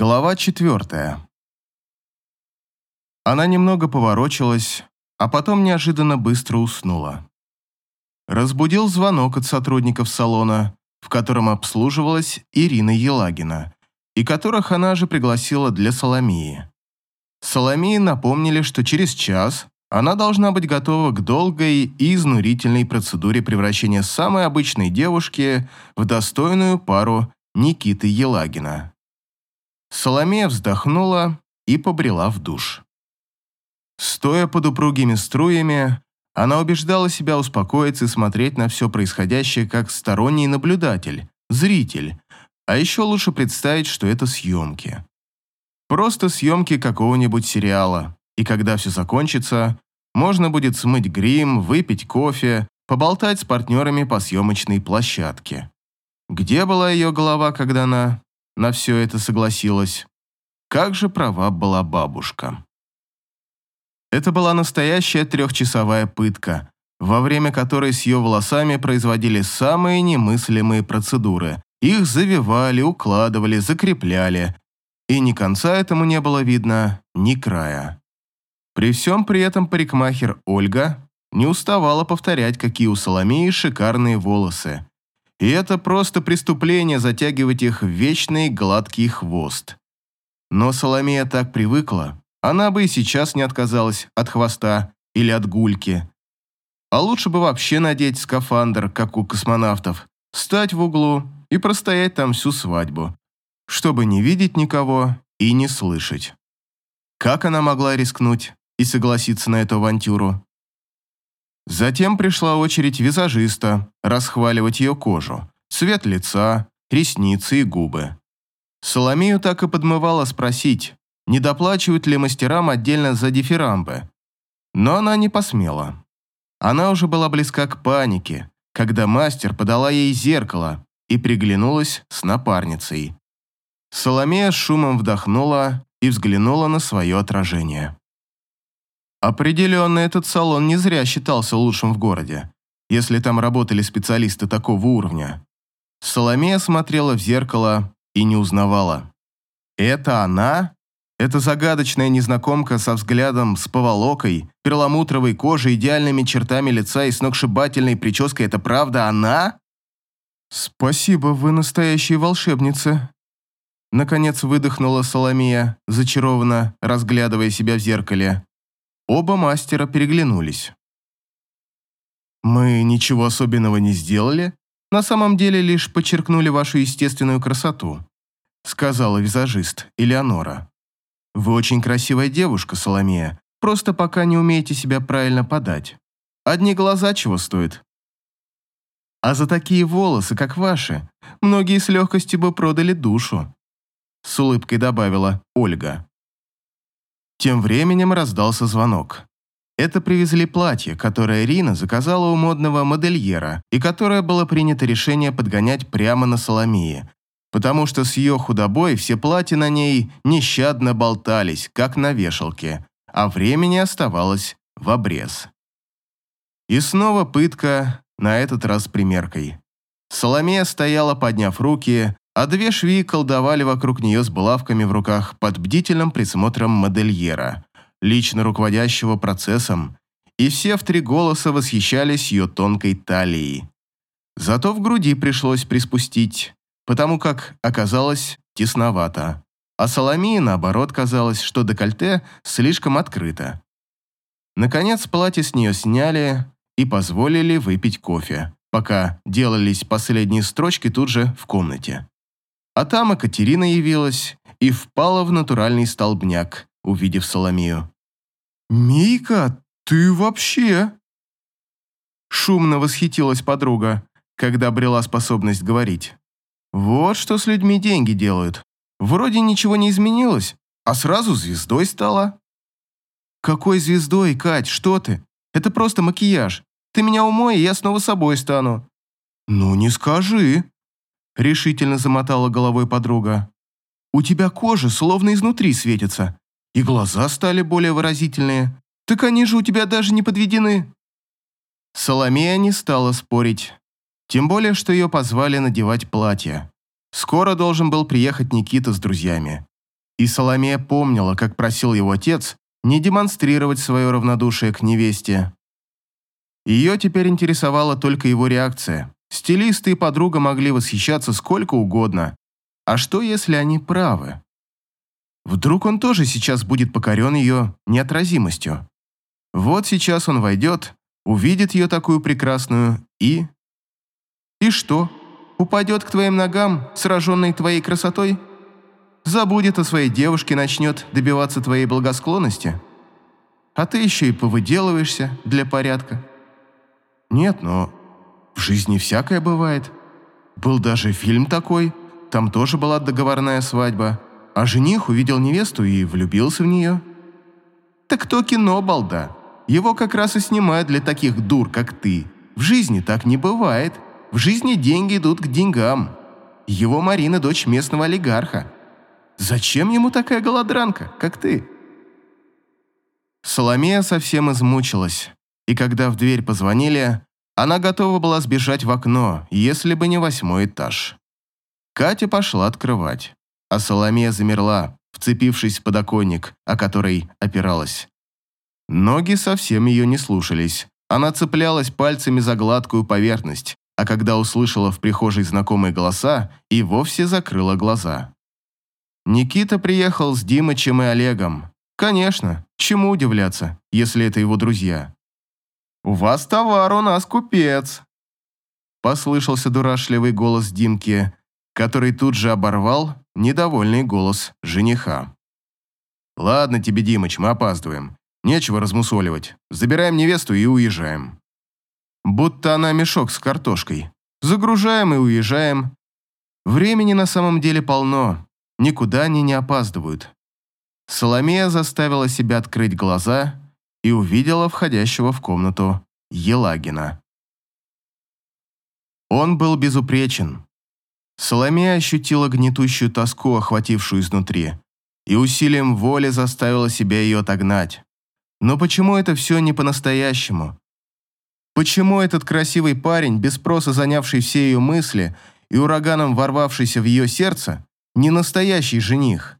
Глава четвертая. Она немного поворочилась, а потом неожиданно быстро уснула. Разбудил звонок от сотрудников салона, в котором обслуживалась Ирина Елагина, и которых она же пригласила для Соломии. Соломии напомнили, что через час она должна быть готова к долгой и изнурительной процедуре превращения самой обычной девушки в достойную пару Никиты Елагина. Соломея вздохнула и побрела в душ. Стоя под упругими струями, она убеждала себя успокоиться и смотреть на все происходящее как сторонний наблюдатель, зритель, а еще лучше представить, что это съемки. Просто съемки какого-нибудь сериала, и когда все закончится, можно будет смыть грим, выпить кофе, поболтать с партнерами по съемочной площадке. Где была ее голова, когда она на все это согласилась. Как же права была бабушка. Это была настоящая трехчасовая пытка, во время которой с ее волосами производили самые немыслимые процедуры. Их завивали, укладывали, закрепляли, и ни конца этому не было видно, ни края. При всем при этом парикмахер Ольга не уставала повторять, какие у Соломеи шикарные волосы, и это просто преступление затягивать их в вечный гладкий хвост. Но Соломея так привыкла, она бы и сейчас не отказалась от хвоста или от гульки. А лучше бы вообще надеть скафандр, как у космонавтов, встать в углу и простоять там всю свадьбу, чтобы не видеть никого и не слышать. Как она могла рискнуть и согласиться на эту авантюру? Затем пришла очередь визажиста расхваливать ее кожу, цвет лица, ресницы и губы. Соломею так и подмывала спросить, не доплачивают ли мастерам отдельно за дифирамбы. Но она не посмела. Она уже была близка к панике, когда мастер подала ей зеркало и приглянулась с напарницей. Соломея шумом вдохнула и взглянула на свое отражение. Определенно, этот салон не зря считался лучшим в городе, если там работали специалисты такого уровня. Соломея смотрела в зеркало и не узнавала. Это она? Эта загадочная незнакомка со взглядом, с поволокой, перламутровой кожей, идеальными чертами лица и сногсшибательной прической – это правда она? «Спасибо, вы настоящая волшебница», Наконец выдохнула Соломия, зачарованно разглядывая себя в зеркале. Оба мастера переглянулись. «Мы ничего особенного не сделали, на самом деле лишь подчеркнули вашу естественную красоту», сказала визажист Элеонора. «Вы очень красивая девушка, Соломея, просто пока не умеете себя правильно подать. Одни глаза чего стоят. А за такие волосы, как ваши, многие с легкостью бы продали душу», с улыбкой добавила Ольга. Тем временем раздался звонок. Это привезли платье, которое Рина заказала у модного модельера и которое было принято решение подгонять прямо на Соломии, потому что с ее худобой все платья на ней нещадно болтались, как на вешалке, а времени оставалось в обрез. И снова пытка, на этот раз примеркой. Соломея стояла, подняв руки, а две швеи колдовали вокруг нее с булавками в руках под бдительным присмотром модельера, лично руководящего процессом, и все в три голоса восхищались ее тонкой талией. Зато в груди пришлось приспустить, потому как оказалось тесновато, а Соломии, наоборот, казалось, что декольте слишком открыто. Наконец платье с нее сняли и позволили выпить кофе, пока делались последние строчки тут же в комнате. А там Екатерина явилась и впала в натуральный столбняк, увидев Соломию. «Мика, ты вообще...» Шумно восхитилась подруга, когда обрела способность говорить. «Вот что с людьми деньги делают. Вроде ничего не изменилось, а сразу звездой стала». «Какой звездой, Кать, что ты? Это просто макияж. Ты меня умой, и я снова собой стану». «Ну, не скажи», решительно замотала головой подруга. «У тебя кожа словно изнутри светится, и глаза стали более выразительные. Так они же у тебя даже не подведены». Соломея не стала спорить, тем более, что ее позвали надевать платье. Скоро должен был приехать Никита с друзьями. И Соломея помнила, как просил его отец не демонстрировать свое равнодушие к невесте. Ее теперь интересовала только его реакция. Стилисты и подруга могли восхищаться сколько угодно. А что, если они правы? Вдруг он тоже сейчас будет покорен ее неотразимостью? Вот сейчас он войдет, увидит ее такую прекрасную и... И что? Упадет к твоим ногам, сраженный твоей красотой? Забудет о своей девушке, начнет добиваться твоей благосклонности? А ты еще и повыделываешься для порядка? Нет, но в жизни всякое бывает. Был даже фильм такой, там тоже была договорная свадьба, а жених увидел невесту и влюбился в нее. Так то кино, балда. Его как раз и снимают для таких дур, как ты. В жизни так не бывает. В жизни деньги идут к деньгам. Его Марина – дочь местного олигарха. Зачем ему такая голодранка, как ты? Соломея совсем измучилась, и когда в дверь позвонили, она готова была сбежать в окно, если бы не восьмой этаж. Катя пошла открывать, а Соломея замерла, вцепившись в подоконник, о который опиралась. Ноги совсем ее не слушались. Она цеплялась пальцами за гладкую поверхность, а когда услышала в прихожей знакомые голоса, и вовсе закрыла глаза. Никита приехал с Димычем и Олегом. Конечно, чему удивляться, если это его друзья. «У вас товар, у нас купец!» Послышался дурашливый голос Димки, который тут же оборвал недовольный голос жениха. «Ладно тебе, Димыч, мы опаздываем. Нечего размусоливать. Забираем невесту и уезжаем». Будто она мешок с картошкой. Загружаем и уезжаем. Времени на самом деле полно. Никуда они не опаздывают. Соломея заставила себя открыть глаза и увидела входящего в комнату Елагина. Он был безупречен. Соломея ощутила гнетущую тоску, охватившую изнутри, и усилием воли заставила себя ее отогнать. Но почему это все не по-настоящему? Почему этот красивый парень, без спроса занявший все ее мысли и ураганом ворвавшийся в ее сердце, не настоящий жених?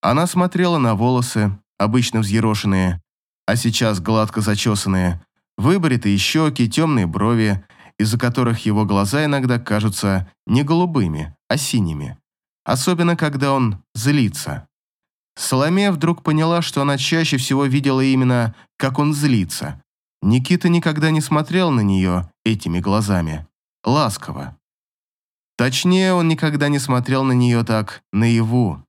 Она смотрела на волосы, обычно взъерошенные, а сейчас гладко зачесанные, выбритые щеки, темные брови, из-за которых его глаза иногда кажутся не голубыми, а синими. Особенно, когда он злится. Соломея вдруг поняла, что она чаще всего видела именно, как он злится. Никита никогда не смотрел на нее этими глазами. Ласково. Точнее, он никогда не смотрел на нее так наяву.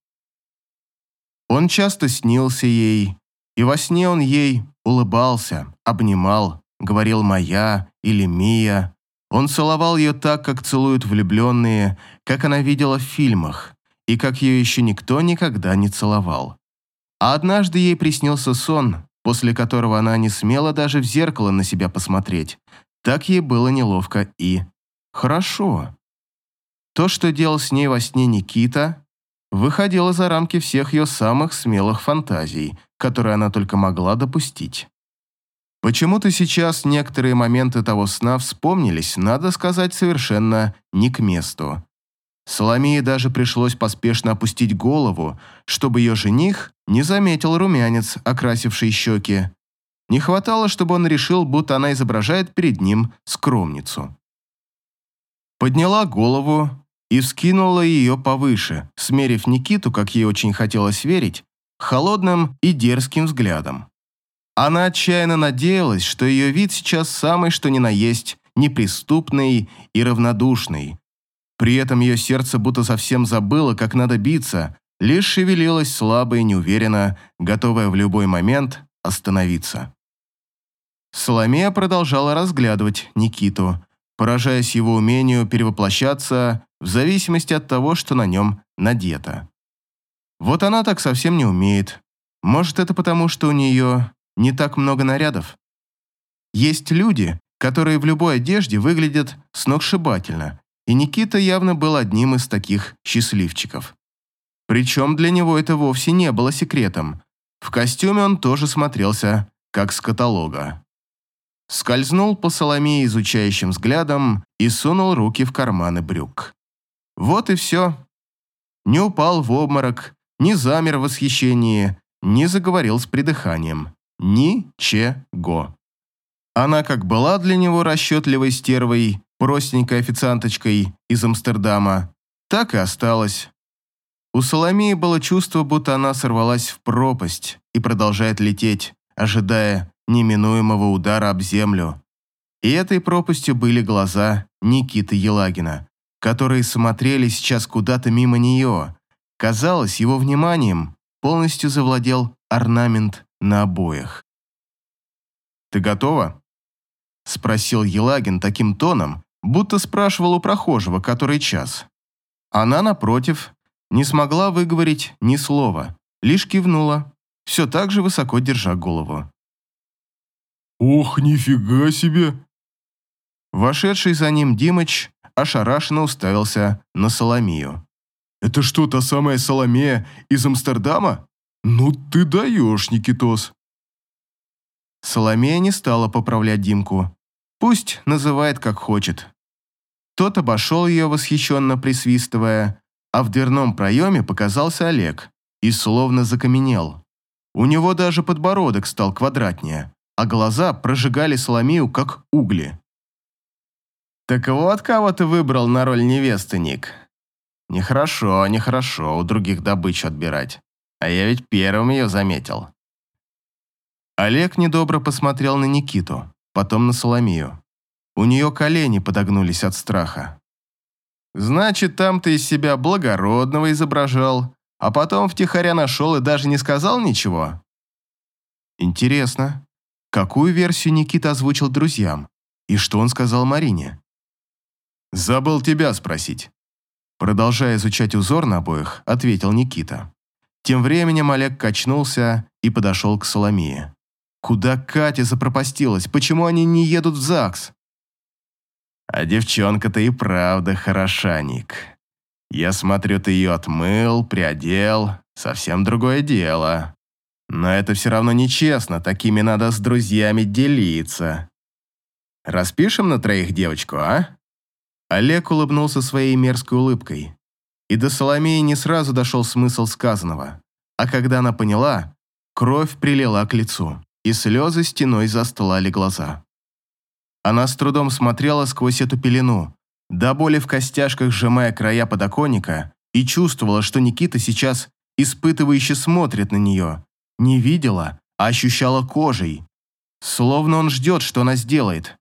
Он часто снился ей, и во сне он ей улыбался, обнимал, говорил «моя» или «мия». Он целовал ее так, как целуют влюбленные, как она видела в фильмах, и как ее еще никто никогда не целовал. А однажды ей приснился сон, после которого она не смела даже в зеркало на себя посмотреть. Так ей было неловко и хорошо. То, что делал с ней во сне Никита, выходило за рамки всех ее самых смелых фантазий – которые она только могла допустить. Почему-то сейчас некоторые моменты того сна вспомнились, надо сказать, совершенно не к месту. Соломее даже пришлось поспешно опустить голову, чтобы ее жених не заметил румянец, окрасивший щеки. Не хватало, чтобы он решил, будто она изображает перед ним скромницу. Подняла голову и вскинула ее повыше, смерив Никиту, как ей очень хотелось верить, холодным и дерзким взглядом. Она отчаянно надеялась, что ее вид сейчас самый что ни на есть, неприступный и равнодушный. При этом ее сердце будто совсем забыло, как надо биться, лишь шевелилось слабо и неуверенно, готовая в любой момент остановиться. Соломея продолжала разглядывать Никиту, поражаясь его умению перевоплощаться в зависимости от того, что на нем надето. Вот она так совсем не умеет. Может, это потому, что у нее не так много нарядов. Есть люди, которые в любой одежде выглядят сногсшибательно, и Никита явно был одним из таких счастливчиков. Причем для него это вовсе не было секретом. В костюме он тоже смотрелся, как с каталога. Скользнул по Соломее изучающим взглядом и сунул руки в карманы брюк. Вот и все. Не упал в обморок, ни замер в восхищении, ни заговорил с придыханием. Ничего. Она как была для него расчетливой стервой, простенькой официанточкой из Амстердама, так и осталась. У Соломеи было чувство, будто она сорвалась в пропасть и продолжает лететь, ожидая неминуемого удара об землю. И этой пропастью были глаза Никиты Елагина, которые смотрели сейчас куда-то мимо нее. Казалось, его вниманием полностью завладел орнамент на обоях. «Ты готова?» – спросил Елагин таким тоном, будто спрашивал у прохожего, который час. Она, напротив, не смогла выговорить ни слова, лишь кивнула, все так же высоко держа голову. «Ох, нифига себе!» Вошедший за ним Димыч ошарашенно уставился на Соломию. «Это что, та самая Соломея из Амстердама? Ну ты даешь, Никитос!» Соломея не стала поправлять Димку. Пусть называет как хочет. Тот обошел ее, восхищенно присвистывая, а в дверном проеме показался Олег и словно закаменел. У него даже подбородок стал квадратнее, а глаза прожигали Соломею, как угли. «Так вот кого ты выбрал на роль невесты, Ник. Нехорошо, нехорошо у других добычу отбирать. А я ведь первым ее заметил». Олег недобро посмотрел на Никиту, потом на Соломию. У нее колени подогнулись от страха. «Значит, там ты из себя благородного изображал, а потом втихаря нашел и даже не сказал ничего?» «Интересно, какую версию Никита озвучил друзьям, и что он сказал Марине?» «Забыл тебя спросить». Продолжая изучать узор на обоих, ответил Никита. Тем временем Олег качнулся и подошел к Соломее. Куда Катя запропастилась? Почему они не едут в ЗАГС? А девчонка-то и правда хороша, Ник. Я смотрю, ты ее отмыл, приодел. Совсем другое дело. Но это все равно нечестно, такими надо с друзьями делиться. Распишем на троих девочку, а? Олег улыбнулся своей мерзкой улыбкой. И до Соломеи не сразу дошел смысл сказанного. А когда она поняла, кровь прилила к лицу, и слезы стеной застлали глаза. Она с трудом смотрела сквозь эту пелену, до боли в костяшках сжимая края подоконника, и чувствовала, что Никита сейчас испытывающе смотрит на нее. Не видела, а ощущала кожей. Словно он ждет, что она сделает.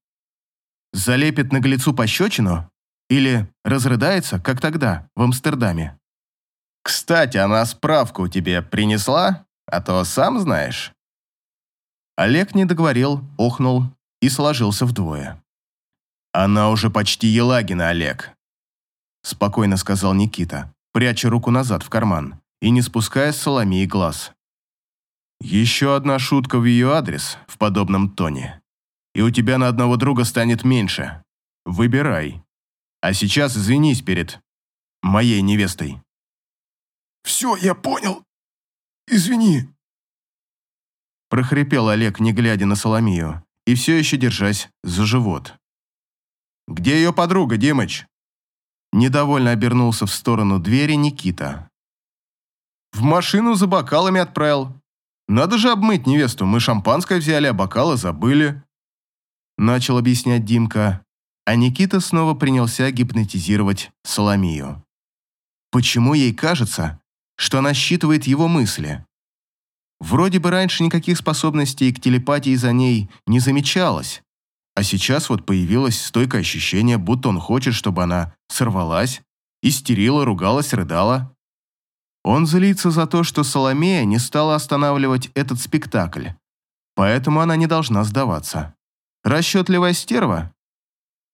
Залепит наглецу пощечину? Или разрыдается, как тогда, в Амстердаме. «Кстати, она справку тебе принесла? А то сам знаешь». Олег не договорил, охнул и сложился вдвое. «Она уже почти Елагина, Олег», – спокойно сказал Никита, пряча руку назад в карман и не спуская с Соломеи глаз. «Еще одна шутка в ее адрес в подобном тоне, и у тебя на одного друга станет меньше. Выбирай». А сейчас извинись перед моей невестой». «Все, я понял. Извини». Прохрипел Олег, не глядя на Соломию, и все еще держась за живот. «Где ее подруга, Димыч?» Недовольно обернулся в сторону двери Никита. «В машину за бокалами отправил. Надо же обмыть невесту, мы шампанское взяли, а бокалы забыли». Начал объяснять Димка, а Никита снова принялся гипнотизировать Соломию. Почему ей кажется, что она считывает его мысли? Вроде бы раньше никаких способностей к телепатии за ней не замечалось, а сейчас вот появилось стойкое ощущение, будто он хочет, чтобы она сорвалась, истерила, ругалась, рыдала. Он злится за то, что Соломея не стала останавливать этот спектакль, поэтому она не должна сдаваться. Расчетливая стерва?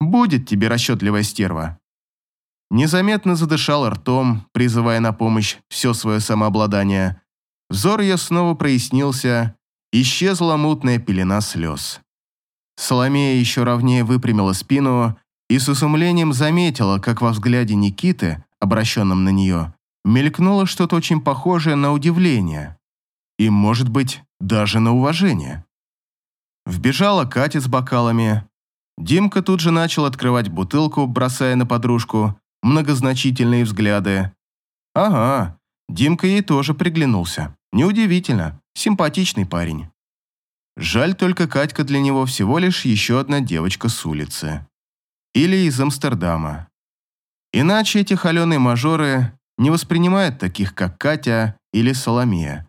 Будет тебе расчетливая стерва. Незаметно задышал ртом, призывая на помощь все свое самообладание. Взор ее снова прояснился, исчезла мутная пелена слез. Соломея еще ровнее выпрямила спину и с изумлением заметила, как во взгляде Никиты, обращенном на нее, мелькнуло что-то очень похожее на удивление. И, может быть, даже на уважение. Вбежала Катя с бокалами, Димка тут же начал открывать бутылку, бросая на подружку многозначительные взгляды. Ага, Димка ей тоже приглянулся. Неудивительно, симпатичный парень. Жаль только Катька для него всего лишь еще одна девочка с улицы. Или из Амстердама. Иначе эти холеные мажоры не воспринимают таких, как Катя или Соломея.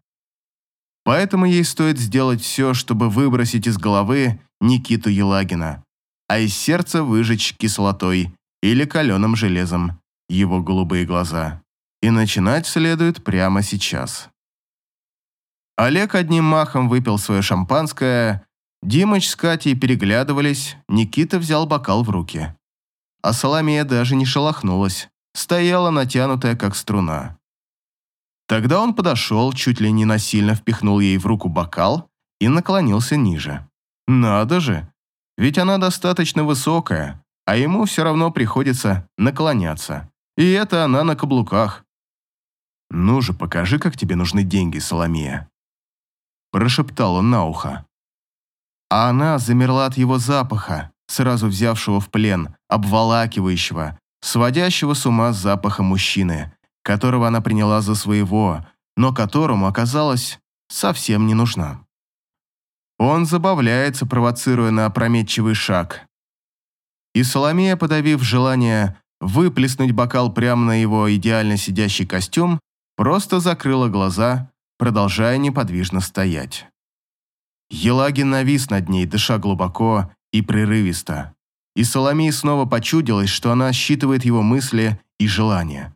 Поэтому ей стоит сделать все, чтобы выбросить из головы Никиту Елагина, а из сердца выжечь кислотой или каленым железом его голубые глаза. И начинать следует прямо сейчас. Олег одним махом выпил свое шампанское, Димыч с Катей переглядывались, Никита взял бокал в руки. А Соломея даже не шелохнулась, стояла натянутая, как струна. Тогда он подошел, чуть ли не насильно впихнул ей в руку бокал и наклонился ниже. Надо же, ведь она достаточно высокая, а ему все равно приходится наклоняться. И это она на каблуках. «Ну же, покажи, как тебе нужны деньги, Соломея», прошептал он на ухо. А она замерла от его запаха, сразу взявшего в плен, обволакивающего, сводящего с ума запаха мужчины, которого она приняла за своего, но которому оказалась совсем не нужна. Он забавляется, провоцируя на опрометчивый шаг. И Соломея, подавив желание выплеснуть бокал прямо на его идеально сидящий костюм, просто закрыла глаза, продолжая неподвижно стоять. Елагин навис над ней, дыша глубоко и прерывисто. И Соломее снова почудилось, что она считывает его мысли и желания.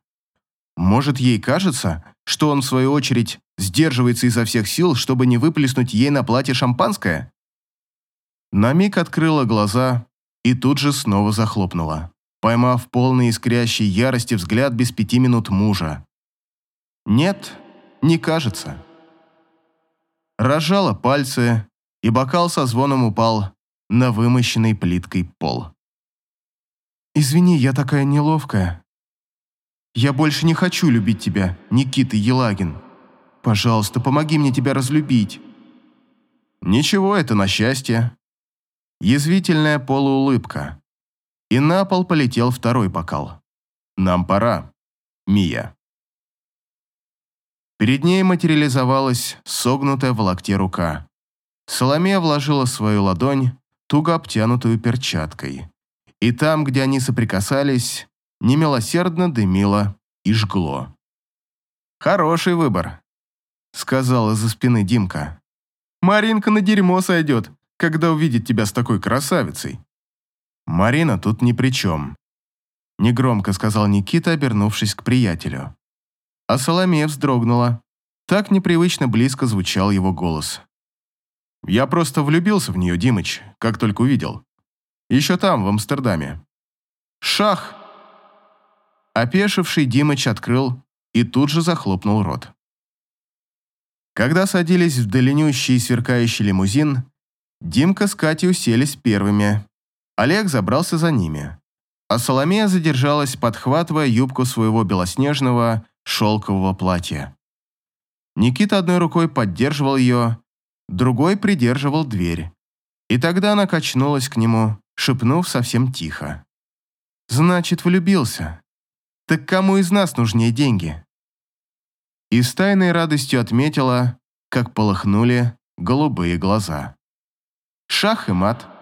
Может, ей кажется, что он, в свою очередь, сдерживается изо всех сил, чтобы не выплеснуть ей на платье шампанское? На миг открыла глаза и тут же снова захлопнула, поймав полный искрящей ярости взгляд без пяти минут мужа. Нет, не кажется. Разжала пальцы, и бокал со звоном упал на вымощенный плиткой пол. «Извини, я такая неловкая. Я больше не хочу любить тебя, Никита Елагин. Пожалуйста, помоги мне тебя разлюбить». «Ничего, это на счастье». Язвительная полуулыбка. И на пол полетел второй бокал. «Нам пора, Мия». Перед ней материализовалась согнутая в локте рука. Соломея вложила свою ладонь, туго обтянутую перчаткой. И там, где они соприкасались, немилосердно дымило и жгло. «Хороший выбор», — сказала за спины Димка. «Маринка на дерьмо сойдет, когда увидит тебя с такой красавицей». «Марина тут ни при чем», — негромко сказал Никита, обернувшись к приятелю а Соломея вздрогнула. Так непривычно близко звучал его голос. «Я просто влюбился в нее, Димыч, как только увидел. Еще там, в Амстердаме». «Шах!» Опешивший Димыч открыл и тут же захлопнул рот. Когда садились в длиннющий сверкающий лимузин, Димка с Катей уселись первыми. Олег забрался за ними. А Соломея задержалась, подхватывая юбку своего белоснежного шелкового платья. Никита одной рукой поддерживал ее, другой придерживал дверь. И тогда она качнулась к нему, шепнув совсем тихо. «Значит, влюбился. Так кому из нас нужнее деньги?» И с тайной радостью отметила, как полыхнули голубые глаза. Шах и мат –